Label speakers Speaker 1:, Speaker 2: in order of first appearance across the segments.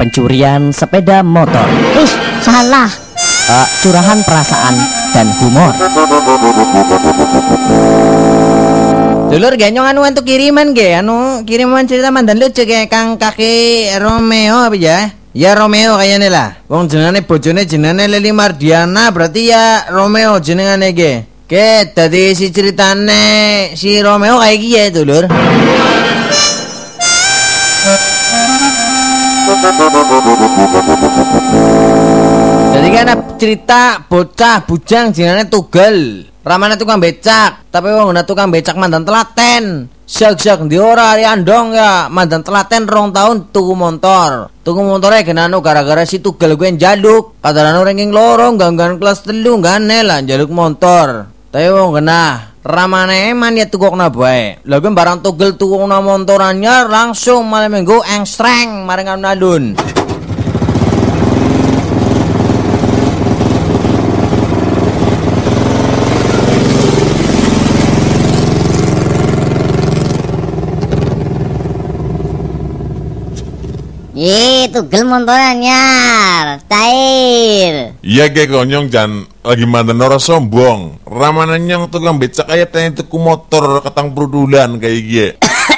Speaker 1: pencurian sepeda motor,
Speaker 2: Ih, salah.
Speaker 1: eh, curahan perasaan dan humor.
Speaker 3: Dulur genyong anu untuk kiriman ge anu kiriman cerita mandan lucu ge Kang Kaki Romeo apa ya? Ya Romeo kayaknya lah. Wong jenenge bojone jenenge Leli Mardiana berarti ya Romeo jenengane ge. Ke tadi si ceritane si Romeo kayak gini ya dulur. Jadi kan cerita bocah bujang jenenge Tugel. Ramane tukang becak, tapi wong ana tukang becak mandan telaten. Sak-sak ndi ora ari andong ya, mandan telaten rong tahun tuku motor. Tuku motornya genano gara-gara si Tugel gue njaluk. Kadarane ranking loro ganggan kelas telu gane lah njaluk motor. Tapi wong kena ramane eman ya tukokna bae. Lha barang Tugel tukokna motor anyar langsung malam minggu engstreng maring alun-alun.
Speaker 2: Ih, tugel montoran nyar. Cair.
Speaker 4: Iya ge konyong jan lagi mantan orang sombong. Ramanan yang tukang becak kayak tanya tuku motor ketang perudulan kayak gie.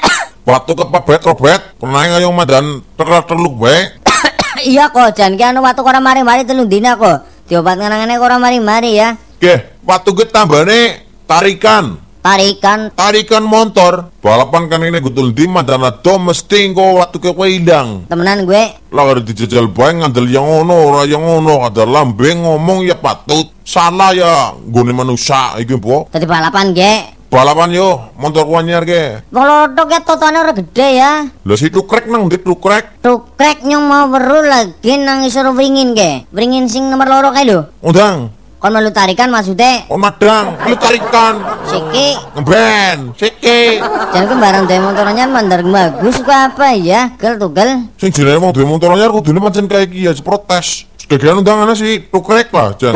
Speaker 4: Waktu ke pabet robet, pernah ngayong madan terlalu terluk bae.
Speaker 2: iya kok, jan ki anu watu ora mari-mari telung dina kok. Diobat ngenangane ora mari-mari ya.
Speaker 4: Ge, waktu gue tambahane tarikan,
Speaker 2: Tarikan
Speaker 4: tarikan motor. Balapan kan ini gutul di madan ado mesti kok waktu ke ilang.
Speaker 2: temenan gue.
Speaker 4: Lah ada dijajal bae ngandel yang ono ora yang ono ada lambeng ngomong ya patut. Salah ya, gue manusia iki po.
Speaker 2: Tadi balapan ge.
Speaker 4: Balapan yo, motor ku anyar ge.
Speaker 2: Wong lodok ya totone ora gede ya.
Speaker 4: Lah si tukrek nang ndi tukrek?
Speaker 2: Tukrek nyong mau weru lagi nang isor wringin ge. Wringin sing nomor loro kae lho.
Speaker 4: Undang,
Speaker 2: Kon melu tarikan maksudnya
Speaker 4: on madang, lu tarikan.
Speaker 2: Siki
Speaker 4: Ngeben, siki.
Speaker 2: Jangan kembarang dari motornya mandar bagus suka apa ya Gel tuh gel
Speaker 4: Sing jenenge wong duwe motor anyar kudune pancen kaya iki ya protes. Sebagian undangannya si tukrek lah, jan.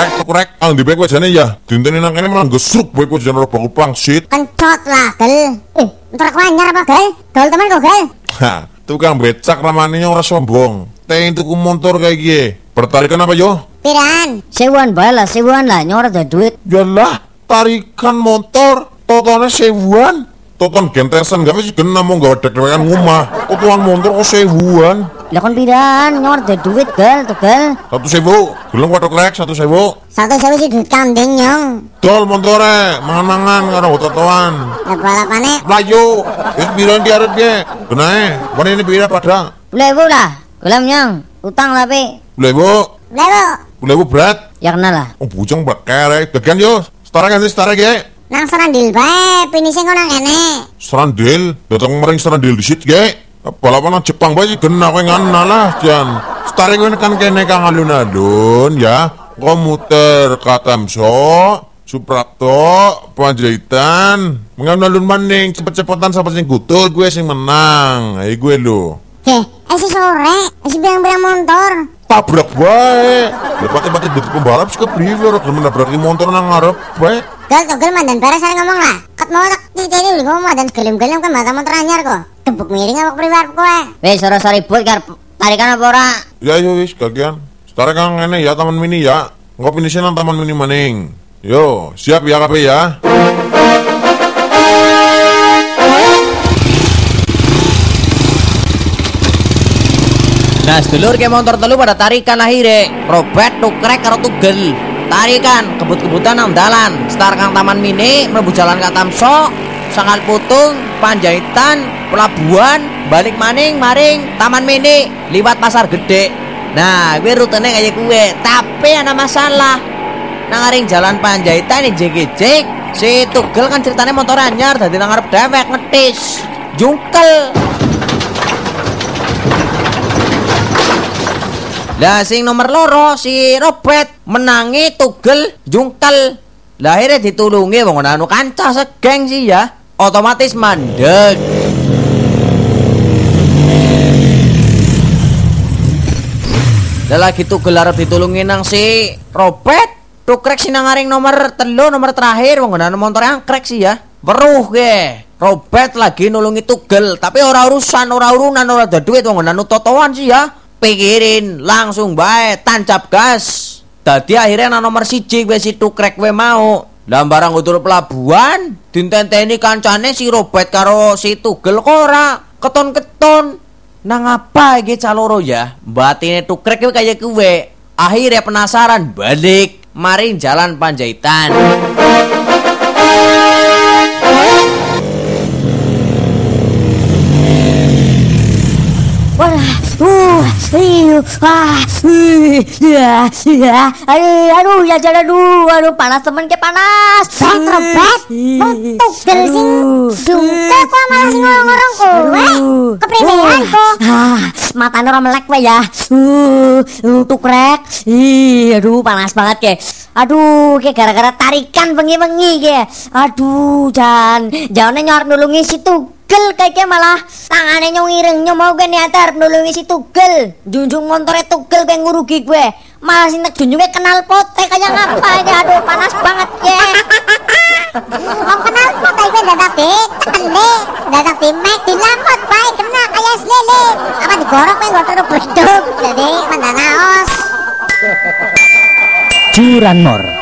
Speaker 4: Rek tukrek, ang di baik wajane ya. Dinteni nang kene malah gesruk baik wajane ora bakul pangsit.
Speaker 2: Kencot lah gel Eh motor aku anyar apa gel Gel teman kok gel
Speaker 4: Ha, tukang becak ramane ora sombong. Teng tuku motor kayak gini. Bertarikan apa yo?
Speaker 2: Piran Sewuan bae lah sewuan lah nyorot ada duit
Speaker 4: Yalah, tarikan motor, totalnya sewuan. Toton gentesan gak sih kena mau gak ada dewekan ngumah. Totoan motor kok sewuan.
Speaker 2: Lah kon piran nyorot ada duit gel tuh gel
Speaker 4: Satu sewu, belum waduh lek satu sewu.
Speaker 2: Satu sewu sih duit kambing nyong
Speaker 4: Dol montore, mangan-mangan karo totoan.
Speaker 2: Ya balapannya
Speaker 4: Melayu, wis bilang diaret ge. Benae, mana ini bira pada?
Speaker 2: Lewu lah Gelem nyong Utang tapi
Speaker 4: Lebu,
Speaker 2: Lewu
Speaker 4: lebu berat.
Speaker 2: Ya kenal lah
Speaker 4: Oh bujang bakere, bagian yo. Setara ganti setara ge.
Speaker 2: Nang serandil bae Finishing kok nang kene
Speaker 4: Serandil, datang mering serandil di sit ge. Balapan nang Jepang bae kena kowe ngana lah jan. Setara kowe kan kene kang alun-alun ya. Komuter Katamso, Suprapto, Panjaitan, mengalun maning cepet-cepetan sampai sing gutul gue sing menang. Ayo gue lo.
Speaker 2: Heh Eh si sore si bilang-bilang motor
Speaker 4: Tabrak bae. Lepas pati dadi pembalap sih kepriwe ora gelem nabrak motor nang ngarep bae.
Speaker 2: Gel tuh gel mandan beres hari ngomong lah Kat mau tak titeni uli ngomong mandan gelem-gelem kan mata motor anyar kok Tebuk miring apa priwar kowe Weh sore-sore ribut kar tarikan apa ora
Speaker 4: Ya yo wis kagian. Setara kang ngene ya taman mini ya. Ngopi di nang taman mini maning. Yo, siap ya kabeh ya.
Speaker 3: Nah, sedulur ke motor telu pada tarikan akhirnya Robert tukrek karo tugel. Tarikan, kebut-kebutan nang dalan. Star kang taman mini, mlebu jalan Katamso Sangal putung, panjaitan, pelabuhan Balik maning, maring, taman mini Liwat pasar gede. Nah, gue rutenya kayak gue Tapi ada masalah. Nang aring jalan panjaitan ini jek-jek Si tugel kan ceritanya motor anyar Dadi nang ngarep dewek ngetis. Jungkel Lah sing nomor loro si Robert menangi tugel jungkel. Lah akhirnya ditulungi wong anu kancah segeng sih ya. Otomatis mandek. Lah lagi tugel arep ditulungi nang si Robert. Tukrek si nang aring nomor telu nomor terakhir wong anu motor angkrek sih ya. Weruh ge. Robert lagi nulungi tugel, tapi ora urusan, ora urunan, ora ada duit wong nanu totoan sih ya. Pikirin langsung bae tancap gas. Dadi akhirnya nang nomor siji wis si tukrek we mau. Lah barang utur pelabuhan, dintenteni kancane si Robert karo si tugel kok ora keton-keton. Nang apa iki caloro ya? Batine tukrek we kaya kuwe. Akhirnya penasaran balik maring jalan Panjaitan.
Speaker 2: Wah, uh, iu, ah, ih, ya, ya, aduh, aduh, ya jalan aduh, aduh, panas temen ke panas. Bet, robet, tugel sing dungke kok malah ngorong-ngorong kowe. Kepriwean kok.
Speaker 1: Matanya orang melek we ya. Uh, tukrek. Ih, aduh panas banget ke. Aduh, ke gara-gara tarikan bengi-bengi ke. Aduh, Jan, jangan nyor nulungi si gel kayaknya malah tangane nyong ireng. Nyong mau gue niatar nulungi si tugel. Junjung montore tugel gue ngurugi gue. Malah si nek junjungnya kenal pote kaya ngapa aja aduh panas banget ye.
Speaker 2: Wong kenal pote gue dadak di tele dadak di mek bae kena kaya selele apa digorok gue gue terus berduk jadi mandana
Speaker 1: os. Mor.